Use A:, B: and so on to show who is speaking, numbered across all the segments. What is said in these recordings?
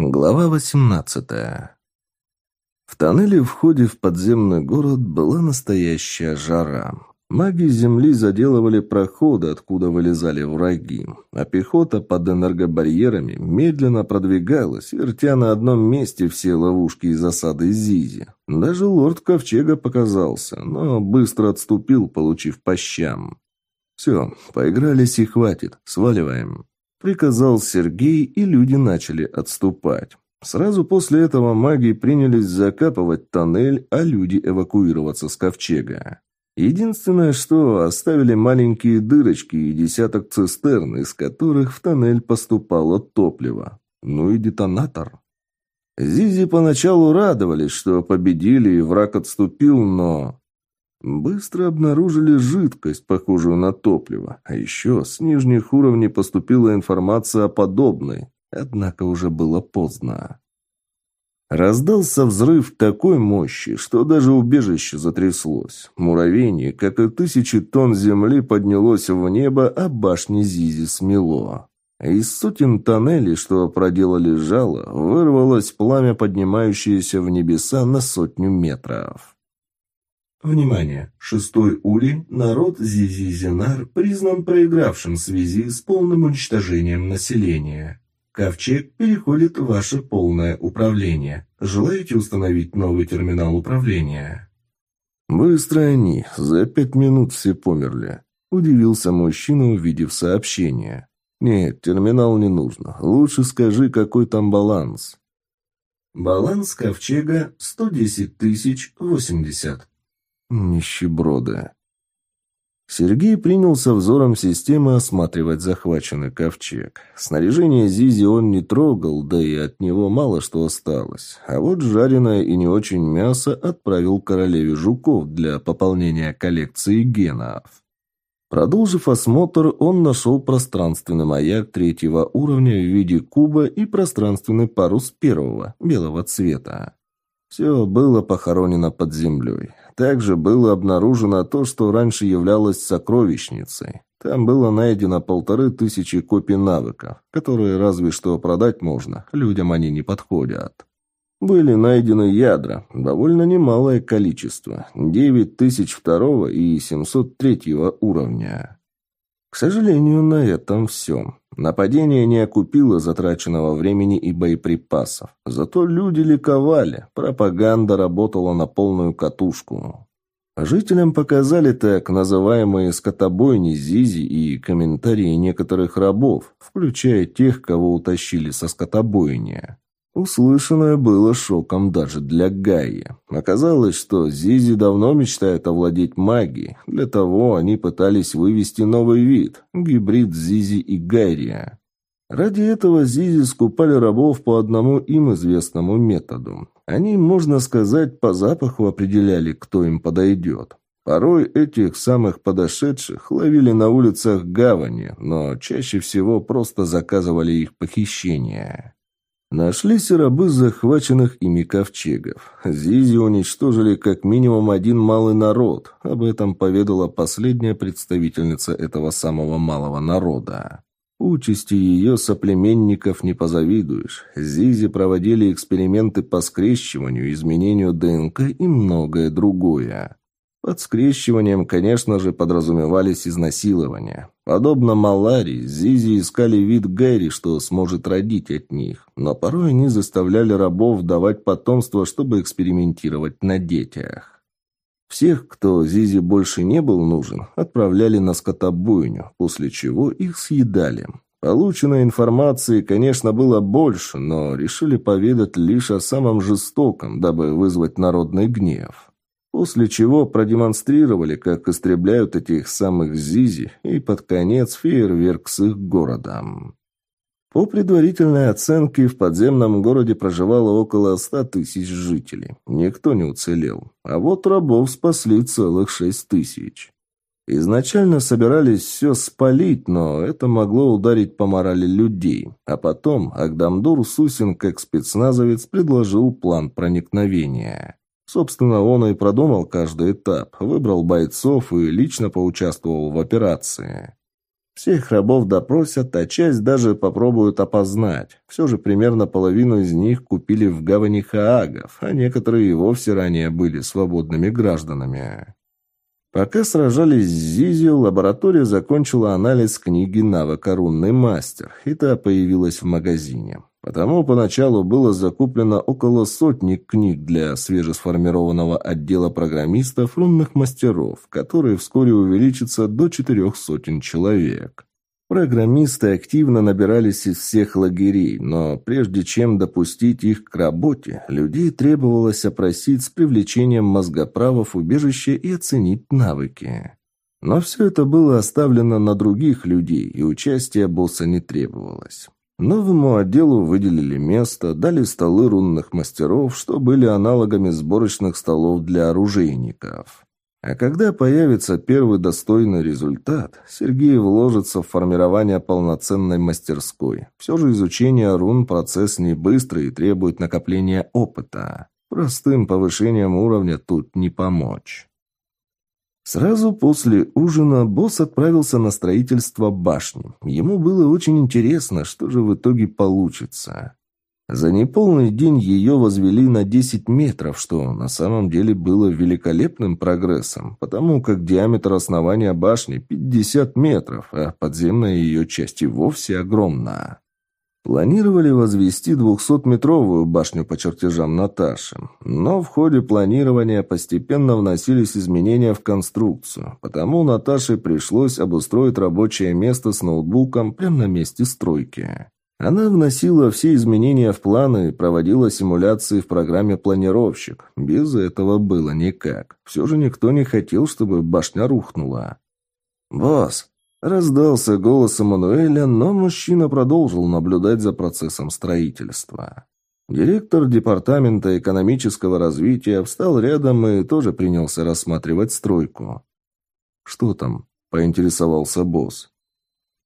A: Глава 18 В тоннеле в входе в подземный город была настоящая жара. Маги Земли заделывали проходы, откуда вылезали враги, а пехота под энергобарьерами медленно продвигалась, вертя на одном месте все ловушки и засады Зизи. Даже лорд Ковчега показался, но быстро отступил, получив по щам. «Все, поигрались и хватит, сваливаем». Приказал Сергей, и люди начали отступать. Сразу после этого маги принялись закапывать тоннель, а люди эвакуироваться с ковчега. Единственное, что оставили маленькие дырочки и десяток цистерн, из которых в тоннель поступало топливо. Ну и детонатор. Зизи поначалу радовались, что победили и враг отступил, но... Быстро обнаружили жидкость, похожую на топливо, а еще с нижних уровней поступила информация о подобной, однако уже было поздно. Раздался взрыв такой мощи, что даже убежище затряслось. Муравейник, как и тысячи тонн земли, поднялось в небо, а башни Зизи смело. Из сотен тоннелей, что проделали жало, вырвалось пламя, поднимающееся в небеса на сотню метров.
B: Внимание! Шестой улей, народ Зизи-Зинар, признан проигравшим в связи с полным уничтожением населения. Ковчег переходит в ваше полное управление. Желаете установить новый терминал управления?
A: Быстро они, за пять минут все померли. Удивился мужчина, увидев сообщение. Нет, терминал не нужно. Лучше скажи, какой там баланс.
B: Баланс ковчега 110 тысяч 80.
A: Нищеброды. Сергей принялся взором системы осматривать захваченный ковчег. Снаряжение Зизи он не трогал, да и от него мало что осталось. А вот жареное и не очень мясо отправил королеве жуков для пополнения коллекции генов. Продолжив осмотр, он нашел пространственный маяк третьего уровня в виде куба и пространственный парус первого, белого цвета. Все было похоронено под землей. Также было обнаружено то, что раньше являлось сокровищницей. Там было найдено полторы тысячи копий навыков, которые разве что продать можно, людям они не подходят. Были найдены ядра, довольно немалое количество, 9 тысяч второго и 703 уровня. К сожалению, на этом все. Нападение не окупило затраченного времени и боеприпасов. Зато люди ликовали, пропаганда работала на полную катушку. Жителям показали так называемые скотобойни Зизи и комментарии некоторых рабов, включая тех, кого утащили со скотобойни. Услышанное было шоком даже для Гаи. Оказалось, что Зизи давно мечтает овладеть магией. Для того они пытались вывести новый вид – гибрид Зизи и Гайрия. Ради этого Зизи скупали рабов по одному им известному методу. Они, можно сказать, по запаху определяли, кто им подойдет. Порой этих самых подошедших ловили на улицах гавани, но чаще всего просто заказывали их похищение. Нашлись и рабы захваченных ими ковчегов. Зизи уничтожили как минимум один малый народ. Об этом поведала последняя представительница этого самого малого народа. Участи ее соплеменников не позавидуешь. Зизи проводили эксперименты по скрещиванию, изменению ДНК и многое другое. Под скрещиванием, конечно же, подразумевались изнасилования. Подобно маларии, Зизи искали вид Гэри, что сможет родить от них, но порой они заставляли рабов давать потомство, чтобы экспериментировать на детях. Всех, кто Зизи больше не был нужен, отправляли на скотобойню, после чего их съедали. Полученной информации, конечно, было больше, но решили поведать лишь о самом жестоком, дабы вызвать народный гнев. После чего продемонстрировали, как истребляют этих самых Зизи, и под конец фейерверк с их городом. По предварительной оценке, в подземном городе проживало около ста тысяч жителей. Никто не уцелел. А вот рабов спасли целых шесть тысяч. Изначально собирались все спалить, но это могло ударить по морали людей. А потом Агдамдур Сусин, как спецназовец, предложил план проникновения. Собственно, он и продумал каждый этап, выбрал бойцов и лично поучаствовал в операции. Всех рабов допросят, а часть даже попробуют опознать. Все же примерно половину из них купили в гавани Хаагов, а некоторые и вовсе ранее были свободными гражданами. Пока сражались с Зизио, лаборатория закончила анализ книги навыка «Рунный мастер», и та появилась в магазине. Потому поначалу было закуплено около сотни книг для свежесформированного отдела программистов рунных мастеров, который вскоре увеличится до четырех сотен человек. Программисты активно набирались из всех лагерей, но прежде чем допустить их к работе, людей требовалось опросить с привлечением мозгоправов убежище и оценить навыки. Но все это было оставлено на других людей, и участие босса не требовалось. Новому отделу выделили место, дали столы рунных мастеров, что были аналогами сборочных столов для оружейников. А когда появится первый достойный результат, Сергей вложится в формирование полноценной мастерской. Все же изучение рун – процесс не быстрый и требует накопления опыта. Простым повышением уровня тут не помочь. Сразу после ужина босс отправился на строительство башни. Ему было очень интересно, что же в итоге получится. За неполный день ее возвели на 10 метров, что на самом деле было великолепным прогрессом, потому как диаметр основания башни 50 метров, а подземная ее часть и вовсе огромна. Планировали возвести двухсотметровую башню по чертежам Наташи, но в ходе планирования постепенно вносились изменения в конструкцию, потому Наташе пришлось обустроить рабочее место с ноутбуком прямо на месте стройки. Она вносила все изменения в планы и проводила симуляции в программе «Планировщик». Без этого было никак. Все же никто не хотел, чтобы башня рухнула. «Босс, Раздался голос Эммануэля, но мужчина продолжил наблюдать за процессом строительства. Директор департамента экономического развития встал рядом и тоже принялся рассматривать стройку. «Что там?» – поинтересовался босс.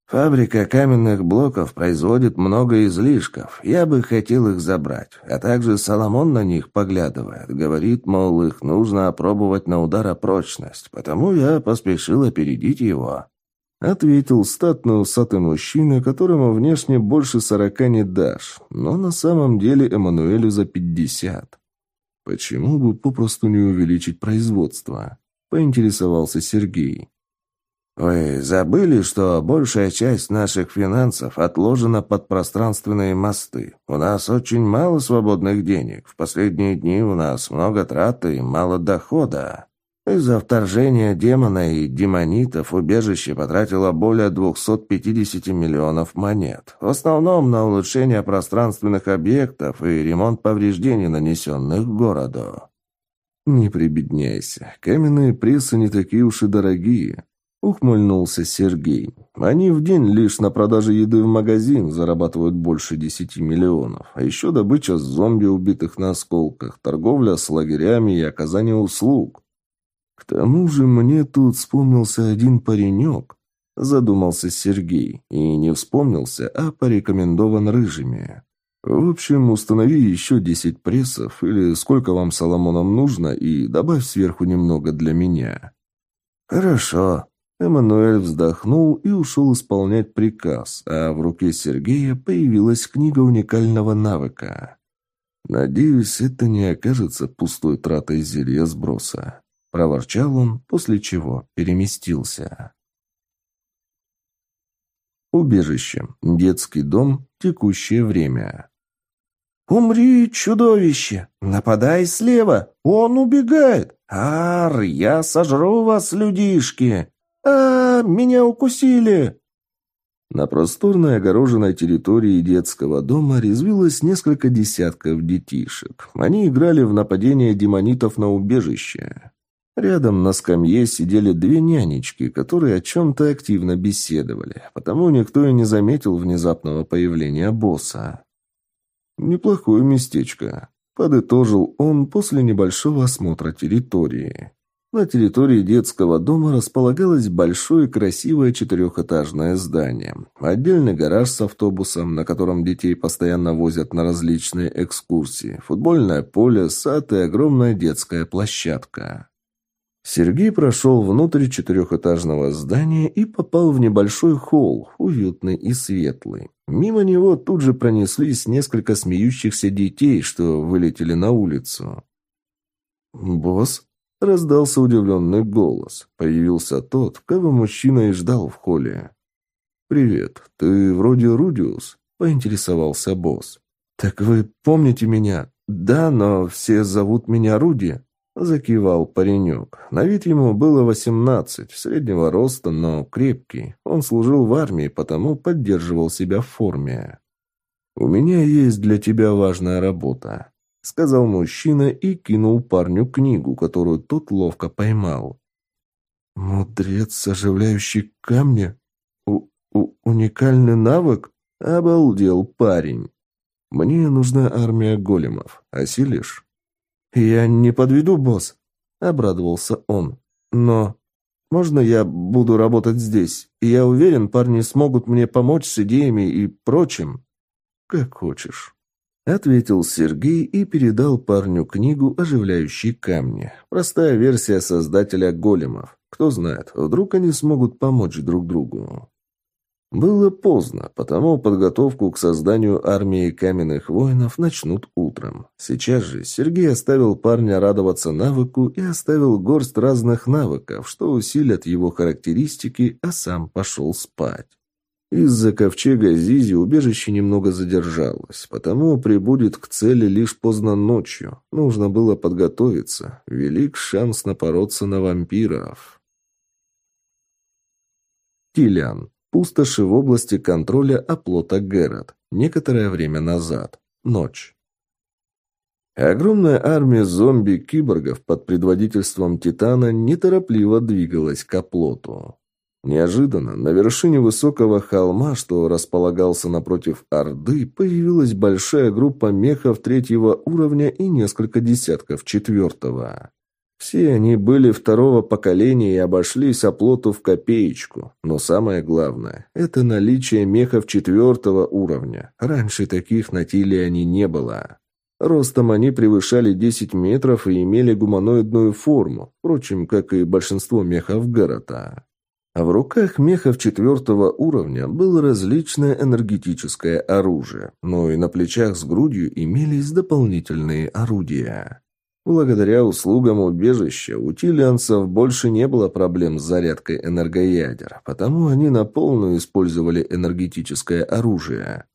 A: «Фабрика каменных блоков производит много излишков. Я бы хотел их забрать. А также Соломон на них поглядывает. Говорит, мол, их нужно опробовать на ударопрочность. Потому я поспешил опередить его». Ответил статный усатый мужчина, которому внешне больше сорока не дашь, но на самом деле Эммануэлю за пятьдесят. Почему бы попросту не увеличить производство? Поинтересовался Сергей. «Вы забыли, что большая часть наших финансов отложена под пространственные мосты. У нас очень мало свободных денег. В последние дни у нас много трат и мало дохода». Из-за вторжения демона и демонитов убежище потратило более 250 миллионов монет. В основном на улучшение пространственных объектов и ремонт повреждений, нанесенных городу. «Не прибедняйся. Каменные прессы не такие уж и дорогие», — ухмыльнулся Сергей. «Они в день лишь на продаже еды в магазин зарабатывают больше десяти миллионов. А еще добыча зомби, убитых на осколках, торговля с лагерями и оказание услуг. К тому же мне тут вспомнился один паренек, задумался Сергей, и не вспомнился, а порекомендован рыжими. В общем, установи еще десять прессов, или сколько вам Соломоном нужно, и добавь сверху немного для меня. Хорошо. Эммануэль вздохнул и ушел исполнять приказ, а в руке Сергея появилась книга уникального навыка. Надеюсь, это не окажется пустой тратой зелья сброса проворчал он, после чего переместился. Убежище. Детский дом. Текущее время. «Умри, чудовище! Нападай слева! Он убегает! Ар, я сожру вас, людишки! А, меня укусили!» На просторной огороженной территории детского дома резвилось несколько десятков детишек. Они играли в нападение демонитов на убежище. Рядом на скамье сидели две нянечки, которые о чем-то активно беседовали, потому никто и не заметил внезапного появления босса. «Неплохое местечко», — подытожил он после небольшого осмотра территории. На территории детского дома располагалось большое красивое четырехэтажное здание. Отдельный гараж с автобусом, на котором детей постоянно возят на различные экскурсии, футбольное поле, сад и огромная детская площадка. Сергей прошел внутрь четырехэтажного здания и попал в небольшой холл, уютный и светлый. Мимо него тут же пронеслись несколько смеющихся детей, что вылетели на улицу. «Босс?» — раздался удивленный голос. Появился тот, кого мужчина и ждал в холле. «Привет, ты вроде Рудиус?» — поинтересовался босс. «Так вы помните меня?» «Да, но все зовут меня Руди», — закивал паренек. На вид ему было восемнадцать, среднего роста, но крепкий. Он служил в армии, потому поддерживал себя в форме. «У меня есть для тебя важная работа», — сказал мужчина и кинул парню книгу, которую тот ловко поймал. «Мудрец, оживляющий камни? У у уникальный навык?» — обалдел парень. «Мне нужна армия големов. Осилишь?» «Я не подведу, босс», — обрадовался он. «Но можно я буду работать здесь? Я уверен, парни смогут мне помочь с идеями и прочим». «Как хочешь», — ответил Сергей и передал парню книгу «Оживляющие камни». Простая версия создателя големов. Кто знает, вдруг они смогут помочь друг другу. Было поздно, потому подготовку к созданию армии каменных воинов начнут утром. Сейчас же Сергей оставил парня радоваться навыку и оставил горсть разных навыков, что усилят его характеристики, а сам пошел спать. Из-за ковчега Зизи убежище немного задержалось, потому прибудет к цели лишь поздно ночью. Нужно было подготовиться. Велик шанс напороться на вампиров. Килиан. Пустоши в области контроля оплота Герат. Некоторое время назад. Ночь. Огромная армия зомби-киборгов под предводительством Титана неторопливо двигалась к оплоту. Неожиданно на вершине высокого холма, что располагался напротив Орды, появилась большая группа мехов третьего уровня и несколько десятков четвертого. Все они были второго поколения и обошлись оплоту в копеечку. Но самое главное – это наличие мехов четвертого уровня. Раньше таких на Тилиане не было. Ростом они превышали 10 метров и имели гуманоидную форму, впрочем, как и большинство мехов Гарота. А в руках мехов четвертого уровня было различное энергетическое оружие, но и на плечах с грудью имелись дополнительные орудия. Благодаря услугам убежища у тилианцев больше не было проблем с зарядкой энергоядер, потому они на полную использовали энергетическое оружие.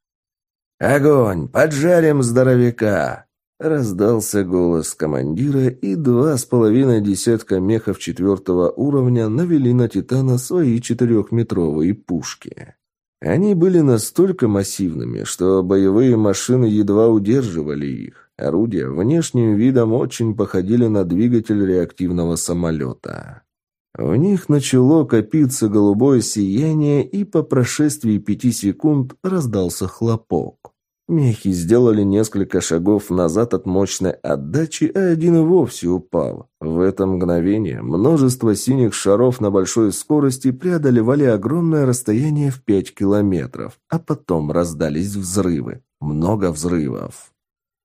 A: «Огонь! Поджарим здоровяка!» Раздался голос командира, и два с половиной десятка мехов четвертого уровня навели на Титана свои четырехметровые пушки. Они были настолько массивными, что боевые машины едва удерживали их. Орудия внешним видом очень походили на двигатель реактивного самолета. В них начало копиться голубое сияние, и по прошествии пяти секунд раздался хлопок. Мехи сделали несколько шагов назад от мощной отдачи, а один и вовсе упал. В это мгновение множество синих шаров на большой скорости преодолевали огромное расстояние в пять километров, а потом раздались взрывы. Много взрывов.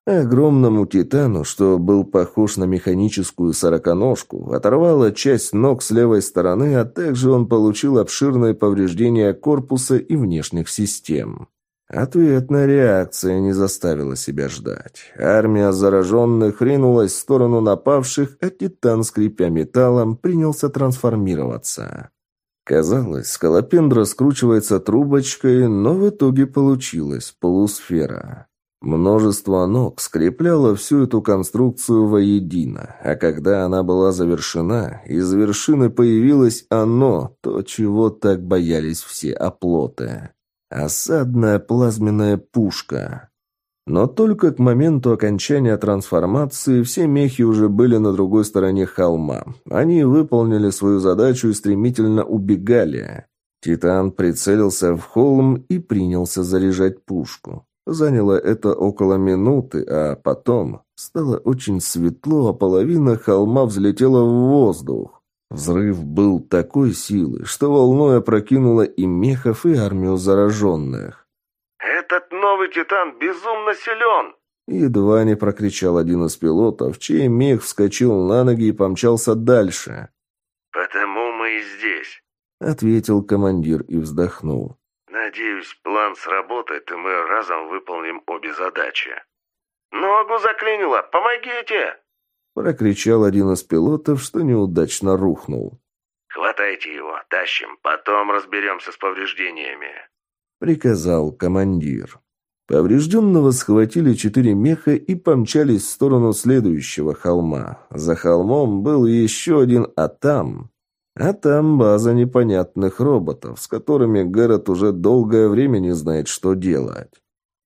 A: Огромному титану, что был похож на механическую сороконожку, оторвала часть ног с левой стороны, а также он получил обширные повреждения корпуса и внешних систем. Ответная реакция не заставила себя ждать. Армия зараженных ринулась в сторону напавших, а титан, скрипя металлом, принялся трансформироваться. Казалось, скалопендра скручивается трубочкой, но в итоге получилась полусфера. Множество ног скрепляло всю эту конструкцию воедино, а когда она была завершена, из вершины появилось оно, то, чего так боялись все оплоты. Осадная плазменная пушка. Но только к моменту окончания трансформации все мехи уже были на другой стороне холма. Они выполнили свою задачу и стремительно убегали. Титан прицелился в холм и принялся заряжать пушку. Заняло это около минуты, а потом стало очень светло, а половина холма взлетела в воздух. Взрыв был такой силы, что волной опрокинуло и мехов, и армию зараженных.
C: «Этот новый титан безумно силен!»
A: Едва не прокричал один из пилотов, чей мех вскочил на ноги и помчался дальше.
C: «Потому мы и здесь», —
A: ответил командир и вздохнул.
C: «Надеюсь, план сработает, и мы разом выполним обе задачи». «Ногу заклинило! Помогите!»
A: Прокричал один из пилотов, что неудачно рухнул.
C: «Хватайте его, тащим, потом разберемся с повреждениями», —
A: приказал командир. Поврежденного схватили четыре меха и помчались в сторону следующего холма. За холмом был еще один, а там... А там база непонятных роботов, с которыми Гэрот уже долгое время не знает, что делать.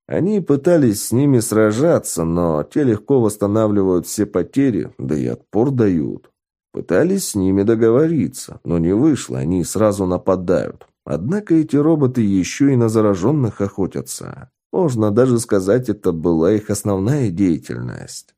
A: Они пытались с ними сражаться, но те легко восстанавливают все потери, да и отпор дают. Пытались с ними договориться, но не вышло, они сразу нападают. Однако эти роботы еще и на зараженных охотятся. Можно даже сказать, это была их основная деятельность.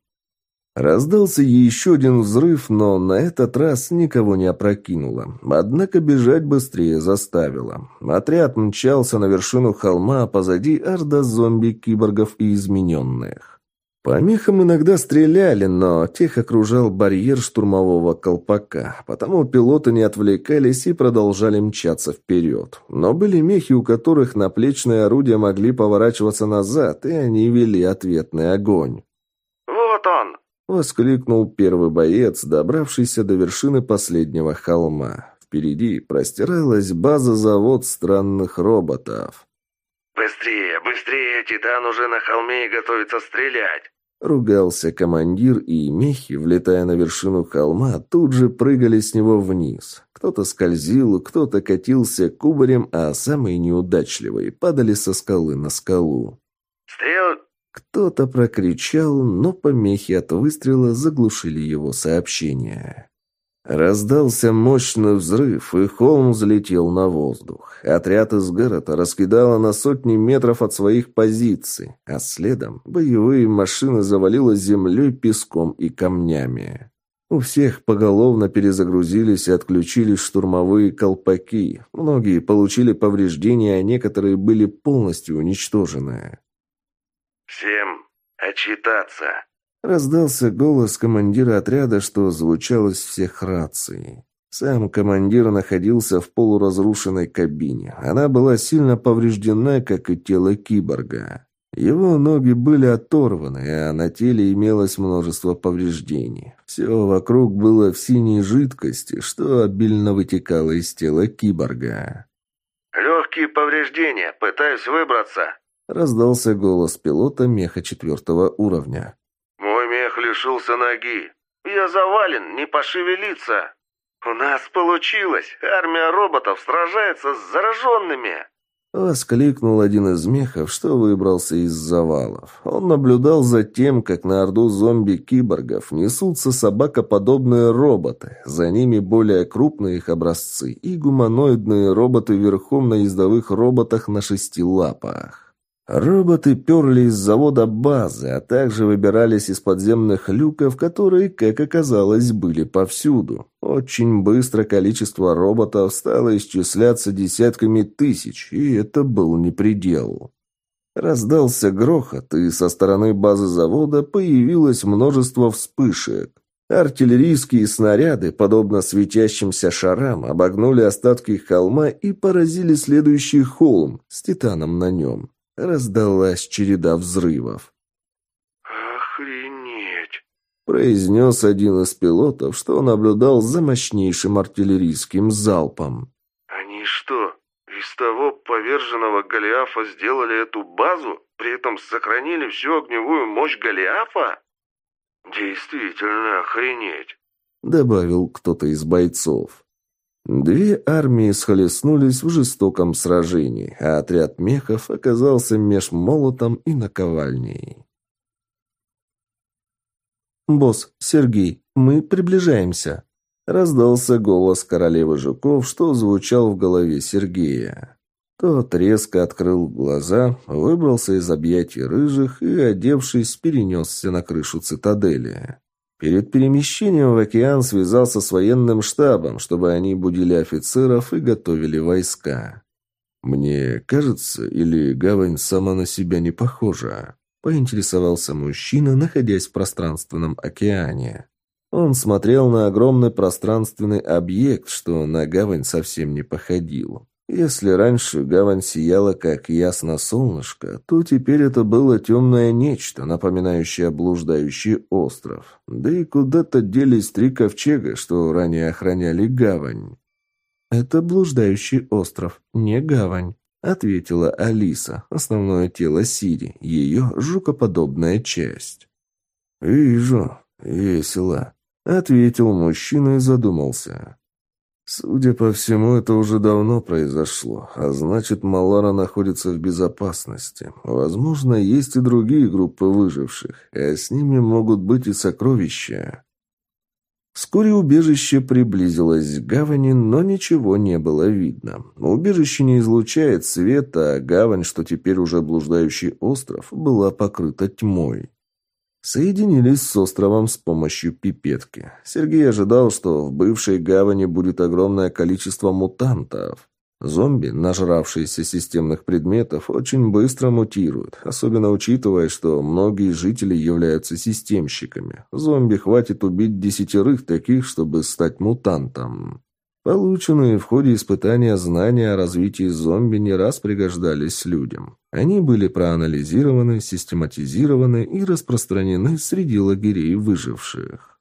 A: Раздался еще один взрыв, но на этот раз никого не опрокинуло. Однако бежать быстрее заставило. Отряд мчался на вершину холма, а позади орда зомби-киборгов и измененных. По мехам иногда стреляли, но тех окружал барьер штурмового колпака, потому пилоты не отвлекались и продолжали мчаться вперед. Но были мехи, у которых наплечные орудия могли поворачиваться назад, и они вели ответный огонь.
C: «Вот он!»
A: — воскликнул первый боец, добравшийся до вершины последнего холма. Впереди простиралась база-завод странных роботов.
C: «Быстрее, быстрее! Титан уже на холме и готовится стрелять!»
A: Ругался командир, и мехи, влетая на вершину холма, тут же прыгали с него вниз. Кто-то скользил, кто-то катился кубарем, а самые неудачливые падали со скалы на скалу.
C: «Стрел...»
A: Кто-то прокричал, но помехи от выстрела заглушили его сообщение. Раздался мощный взрыв, и холм взлетел на воздух. Отряд из города раскидало на сотни метров от своих позиций, а следом боевые машины завалило землей, песком и камнями. У всех поголовно перезагрузились и отключились штурмовые колпаки. Многие получили повреждения, а некоторые были полностью уничтожены.
C: «Всем отчитаться!»
A: Раздался голос командира отряда, что звучал из всех раций. Сам командир находился в полуразрушенной кабине. Она была сильно повреждена, как и тело киборга. Его ноги были оторваны, а на теле имелось множество повреждений. Все вокруг было в синей жидкости, что обильно вытекало из тела киборга.
C: «Легкие повреждения. Пытаюсь выбраться», —
A: раздался голос пилота меха четвертого уровня
C: лишился ноги. Я завален, не пошевелиться. У нас получилось. Армия роботов сражается с зараженными.
A: Воскликнул один из мехов, что выбрался из завалов. Он наблюдал за тем, как на орду зомби-киборгов несутся собакоподобные роботы. За ними более крупные их образцы и гуманоидные роботы верхом на ездовых роботах на шести лапах. Роботы перли из завода базы, а также выбирались из подземных люков, которые, как оказалось, были повсюду. Очень быстро количество роботов стало исчисляться десятками тысяч, и это был не предел. Раздался грохот, и со стороны базы завода появилось множество вспышек. Артиллерийские снаряды, подобно светящимся шарам, обогнули остатки холма и поразили следующий холм с титаном на нем. Раздалась череда взрывов.
C: «Охренеть!»
A: произнес один из пилотов, что наблюдал за мощнейшим артиллерийским залпом.
C: «Они что, из того поверженного Голиафа сделали эту базу, при этом сохранили всю огневую мощь Голиафа? Действительно охренеть!»
A: добавил кто-то из бойцов. Две армии схлестнулись в жестоком сражении, а отряд мехов оказался меж молотом и наковальней. «Босс, Сергей, мы приближаемся», — раздался голос королевы жуков, что звучал в голове Сергея. Тот резко открыл глаза, выбрался из объятий рыжих и, одевшись, перенесся на крышу цитадели. Перед перемещением в океан связался с военным штабом, чтобы они будили офицеров и готовили войска. «Мне кажется, или гавань сама на себя не похожа?» – поинтересовался мужчина, находясь в пространственном океане. Он смотрел на огромный пространственный объект, что на гавань совсем не походил. Если раньше гавань сияла, как ясно солнышко, то теперь это было темное нечто, напоминающее блуждающий остров. Да и куда-то делись три ковчега, что ранее охраняли гавань. «Это блуждающий остров, не гавань», — ответила Алиса, основное тело Сири, ее жукоподобная часть. «Вижу. Весело», — ответил мужчина и задумался. Судя по всему, это уже давно произошло, а значит, Малара находится в безопасности. Возможно, есть и другие группы выживших, а с ними могут быть и сокровища. Вскоре убежище приблизилось к гавани, но ничего не было видно. Убежище не излучает света, а гавань, что теперь уже блуждающий остров, была покрыта тьмой. Соединились с островом с помощью пипетки. Сергей ожидал, что в бывшей гавани будет огромное количество мутантов. Зомби, нажравшиеся системных предметов, очень быстро мутируют, особенно учитывая, что многие жители являются системщиками. Зомби хватит убить десятерых таких, чтобы стать мутантом. Полученные в ходе испытания знания о развитии зомби не раз пригождались людям. Они были проанализированы, систематизированы и распространены среди лагерей выживших.